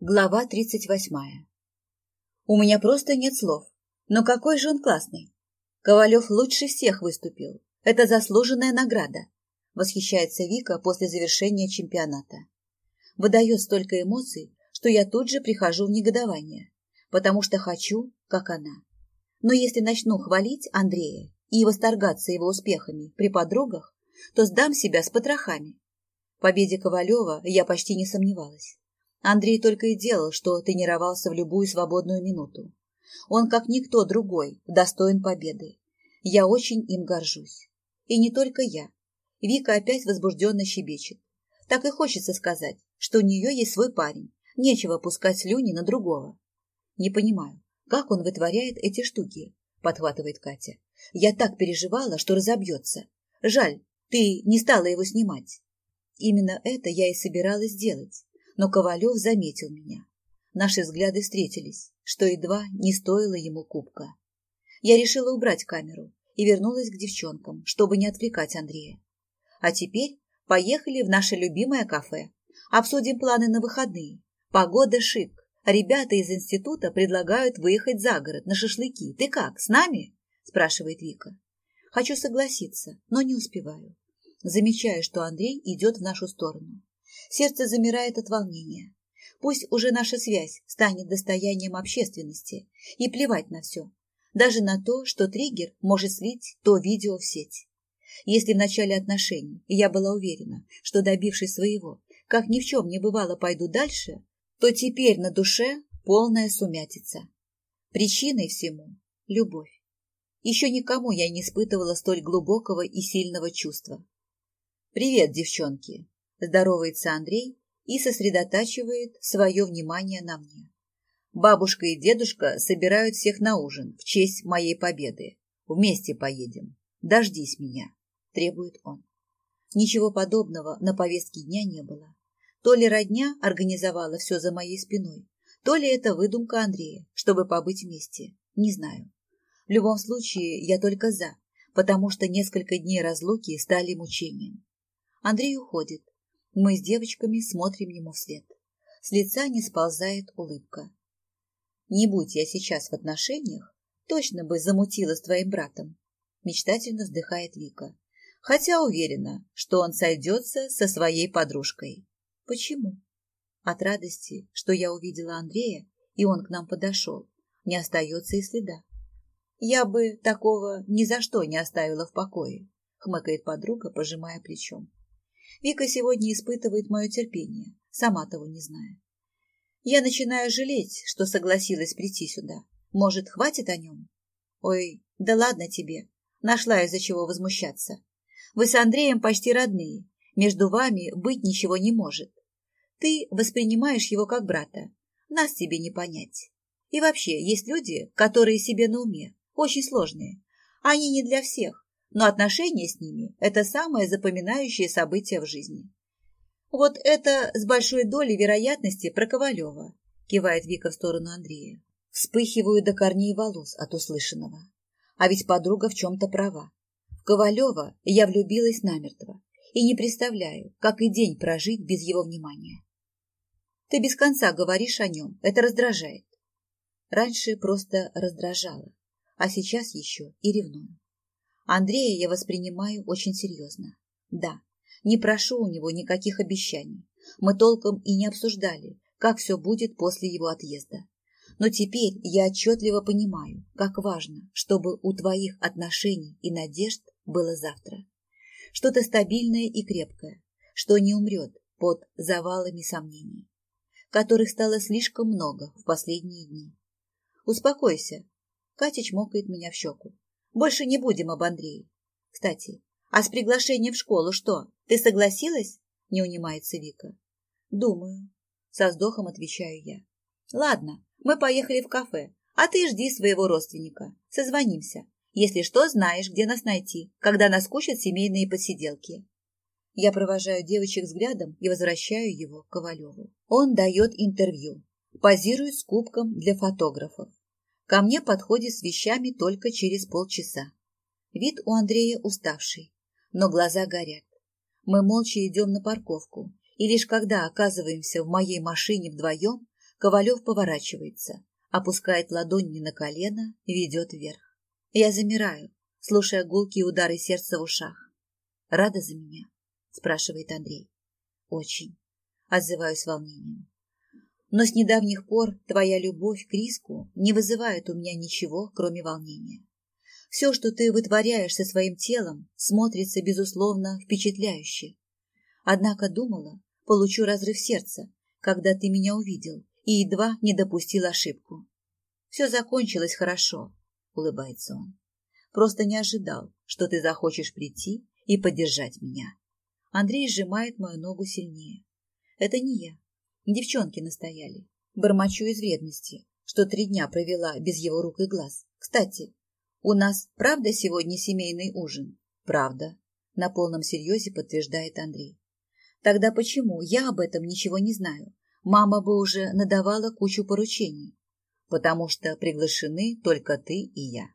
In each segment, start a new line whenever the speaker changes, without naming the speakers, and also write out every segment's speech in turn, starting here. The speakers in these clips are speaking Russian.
Глава тридцать восьмая. У меня просто нет слов. Но какой же он классный. Ковалев лучше всех выступил. Это заслуженная награда. Восхищается Вика после завершения чемпионата. Выдает столько эмоций, что я тут же прихожу в негодование, потому что хочу, как она. Но если начну хвалить Андрея и восторгаться его успехами при подругах, то сдам себя с потрохами. В победе Ковалева я почти не сомневалась. Андрей только и делал, что тренировался в любую свободную минуту. Он, как никто другой, достоин победы. Я очень им горжусь. И не только я. Вика опять возбужденно щебечет. Так и хочется сказать, что у нее есть свой парень. Нечего пускать слюни на другого. Не понимаю, как он вытворяет эти штуки, подхватывает Катя. Я так переживала, что разобьется. Жаль, ты не стала его снимать. Именно это я и собиралась сделать но Ковалев заметил меня. Наши взгляды встретились, что едва не стоило ему кубка. Я решила убрать камеру и вернулась к девчонкам, чтобы не отвлекать Андрея. А теперь поехали в наше любимое кафе. Обсудим планы на выходные. Погода шик. Ребята из института предлагают выехать за город на шашлыки. Ты как, с нами? спрашивает Вика. Хочу согласиться, но не успеваю. Замечаю, что Андрей идет в нашу сторону. Сердце замирает от волнения. Пусть уже наша связь станет достоянием общественности, и плевать на все, даже на то, что триггер может слить то видео в сеть. Если в начале отношений я была уверена, что, добившись своего, как ни в чем не бывало, пойду дальше, то теперь на душе полная сумятица. Причиной всему – любовь. Еще никому я не испытывала столь глубокого и сильного чувства. «Привет, девчонки!» Здоровается Андрей и сосредотачивает свое внимание на мне. Бабушка и дедушка собирают всех на ужин в честь моей победы. Вместе поедем. Дождись меня, требует он. Ничего подобного на повестке дня не было. То ли родня организовала все за моей спиной, то ли это выдумка Андрея, чтобы побыть вместе. Не знаю. В любом случае, я только за, потому что несколько дней разлуки стали мучением. Андрей уходит, мы с девочками смотрим ему вслед. С лица не сползает улыбка. Не будь я сейчас в отношениях, точно бы замутила с твоим братом. Мечтательно вздыхает Вика. Хотя уверена, что он сойдется со своей подружкой. Почему? От радости, что я увидела Андрея, и он к нам подошел, не остается и следа. Я бы такого ни за что не оставила в покое, хмыкает подруга, пожимая плечом. Вика сегодня испытывает мое терпение, сама того не зная. Я начинаю жалеть, что согласилась прийти сюда. Может, хватит о нем? Ой, да ладно тебе. Нашла из-за чего возмущаться. Вы с Андреем почти родные. Между вами быть ничего не может. Ты воспринимаешь его как брата. Нас тебе не понять. И вообще, есть люди, которые себе на уме, очень сложные. Они не для всех но отношения с ними – это самое запоминающее событие в жизни. Вот это с большой долей вероятности про Ковалева, кивает Вика в сторону Андрея. Вспыхиваю до корней волос от услышанного. А ведь подруга в чем-то права. В Ковалева я влюбилась намертво и не представляю, как и день прожить без его внимания. Ты без конца говоришь о нем, это раздражает. Раньше просто раздражало, а сейчас еще и ревную. Андрея я воспринимаю очень серьезно. Да, не прошу у него никаких обещаний. Мы толком и не обсуждали, как все будет после его отъезда. Но теперь я отчетливо понимаю, как важно, чтобы у твоих отношений и надежд было завтра. Что-то стабильное и крепкое, что не умрет под завалами сомнений, которых стало слишком много в последние дни. Успокойся. Катя чмокает меня в щеку. Больше не будем об Андрее. Кстати, а с приглашением в школу что, ты согласилась? Не унимается Вика. Думаю. Со вздохом отвечаю я. Ладно, мы поехали в кафе, а ты жди своего родственника. Созвонимся. Если что, знаешь, где нас найти, когда наскучат семейные посиделки. Я провожаю девочек взглядом и возвращаю его к Ковалеву. Он дает интервью, позирует с кубком для фотографов. Ко мне подходит с вещами только через полчаса. Вид у Андрея уставший, но глаза горят. Мы молча идем на парковку, и лишь когда оказываемся в моей машине вдвоем, Ковалев поворачивается, опускает ладони на колено, ведет вверх. Я замираю, слушая гулкие удары сердца в ушах. «Рада за меня?» – спрашивает Андрей. «Очень», – отзываюсь волнением. «Но с недавних пор твоя любовь к риску не вызывает у меня ничего, кроме волнения. Все, что ты вытворяешь со своим телом, смотрится, безусловно, впечатляюще. Однако думала, получу разрыв сердца, когда ты меня увидел и едва не допустил ошибку. Все закончилось хорошо, улыбается он. Просто не ожидал, что ты захочешь прийти и поддержать меня. Андрей сжимает мою ногу сильнее. Это не я. Девчонки настояли. Бормочу из вредности, что три дня провела без его рук и глаз. Кстати, у нас правда сегодня семейный ужин? Правда. На полном серьезе подтверждает Андрей. Тогда почему я об этом ничего не знаю? Мама бы уже надавала кучу поручений. Потому что приглашены только ты и я.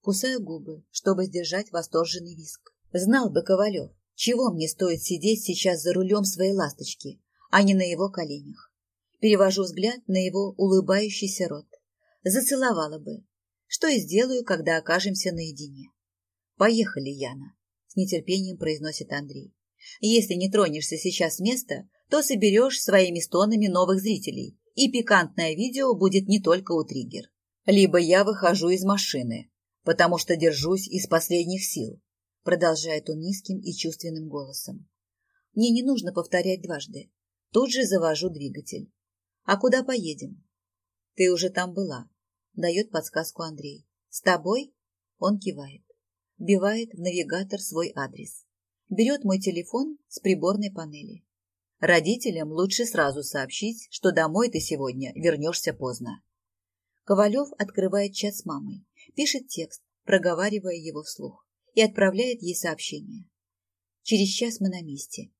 Кусаю губы, чтобы сдержать восторженный виск. Знал бы Ковалев, чего мне стоит сидеть сейчас за рулем своей ласточки, а не на его коленях. Перевожу взгляд на его улыбающийся рот. Зацеловала бы. Что и сделаю, когда окажемся наедине. Поехали, Яна, с нетерпением произносит Андрей. Если не тронешься сейчас с места, то соберешь своими стонами новых зрителей, и пикантное видео будет не только у триггер. Либо я выхожу из машины, потому что держусь из последних сил, продолжает он низким и чувственным голосом. Мне не нужно повторять дважды. Тут же завожу двигатель. А куда поедем? Ты уже там была, дает подсказку Андрей. С тобой? Он кивает. Бивает в навигатор свой адрес берет мой телефон с приборной панели. Родителям лучше сразу сообщить, что домой ты сегодня вернешься поздно. Ковалев открывает чат с мамой, пишет текст, проговаривая его вслух, и отправляет ей сообщение. Через час мы на месте.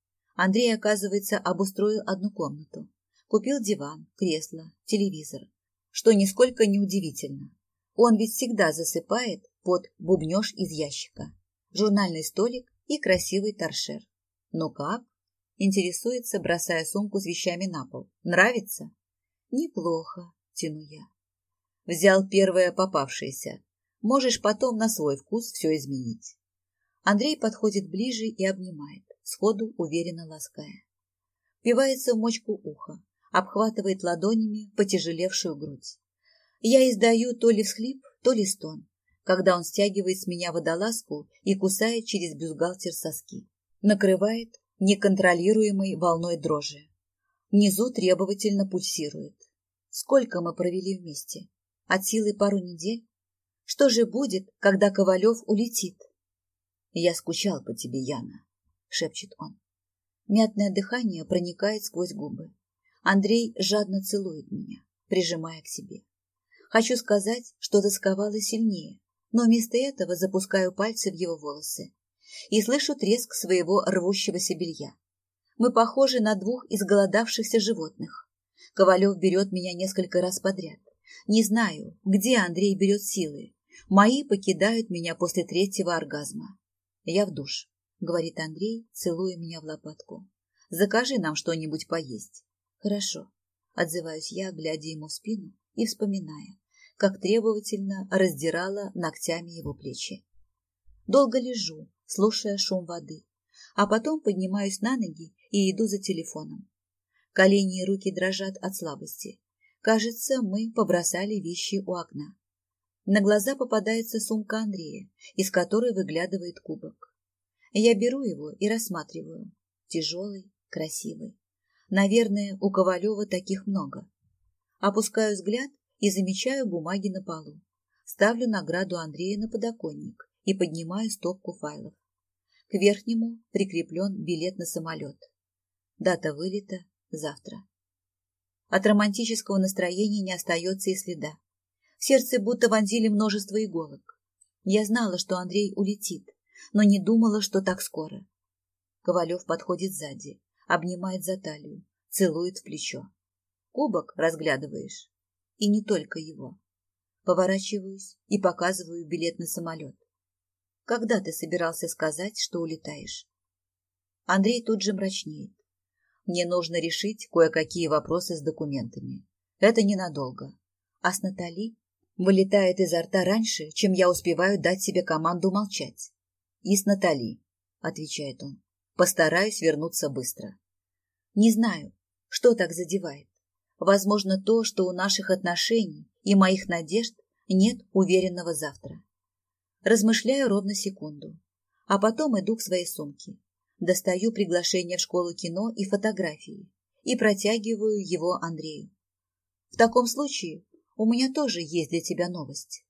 Андрей, оказывается, обустроил одну комнату. Купил диван, кресло, телевизор. Что нисколько не удивительно. Он ведь всегда засыпает под бубнеж из ящика. Журнальный столик и красивый торшер. «Ну как?» – интересуется, бросая сумку с вещами на пол. «Нравится?» «Неплохо», – тяну я. Взял первое попавшееся. Можешь потом на свой вкус все изменить. Андрей подходит ближе и обнимает, сходу уверенно лаская. Пивается в мочку уха, обхватывает ладонями потяжелевшую грудь. Я издаю то ли всхлип, то ли стон когда он стягивает с меня водолазку и кусает через бюстгальтер соски. Накрывает неконтролируемой волной дрожи. Внизу требовательно пульсирует. Сколько мы провели вместе? От силы пару недель? Что же будет, когда Ковалев улетит? Я скучал по тебе, Яна, шепчет он. Мятное дыхание проникает сквозь губы. Андрей жадно целует меня, прижимая к себе. Хочу сказать, что тосковала сильнее, но вместо этого запускаю пальцы в его волосы и слышу треск своего рвущегося белья. Мы похожи на двух изголодавшихся животных. Ковалев берет меня несколько раз подряд. Не знаю, где Андрей берет силы. Мои покидают меня после третьего оргазма. Я в душ, говорит Андрей, целуя меня в лопатку. Закажи нам что-нибудь поесть. Хорошо, отзываюсь я, глядя ему в спину и вспоминая, как требовательно раздирала ногтями его плечи. Долго лежу, слушая шум воды, а потом поднимаюсь на ноги и иду за телефоном. Колени и руки дрожат от слабости. Кажется, мы побросали вещи у окна. На глаза попадается сумка Андрея, из которой выглядывает кубок. Я беру его и рассматриваю. Тяжелый, красивый. Наверное, у Ковалева таких много. Опускаю взгляд и замечаю бумаги на полу. Ставлю награду Андрея на подоконник и поднимаю стопку файлов. К верхнему прикреплен билет на самолет. Дата вылета завтра. От романтического настроения не остается и следа. В сердце будто вонзили множество иголок. Я знала, что Андрей улетит, но не думала, что так скоро. Ковалев подходит сзади, обнимает за талию, целует в плечо. Кубок разглядываешь? И не только его. Поворачиваюсь и показываю билет на самолет. Когда ты собирался сказать, что улетаешь? Андрей тут же мрачнеет. Мне нужно решить кое-какие вопросы с документами. Это ненадолго. А с Натали вылетает изо рта раньше, чем я успеваю дать себе команду молчать. И с Натали, отвечает он. Постараюсь вернуться быстро. Не знаю, что так задевает. Возможно, то, что у наших отношений и моих надежд нет уверенного завтра. Размышляю ровно секунду, а потом иду к своей сумке. Достаю приглашение в школу кино и фотографии и протягиваю его Андрею. В таком случае у меня тоже есть для тебя новость.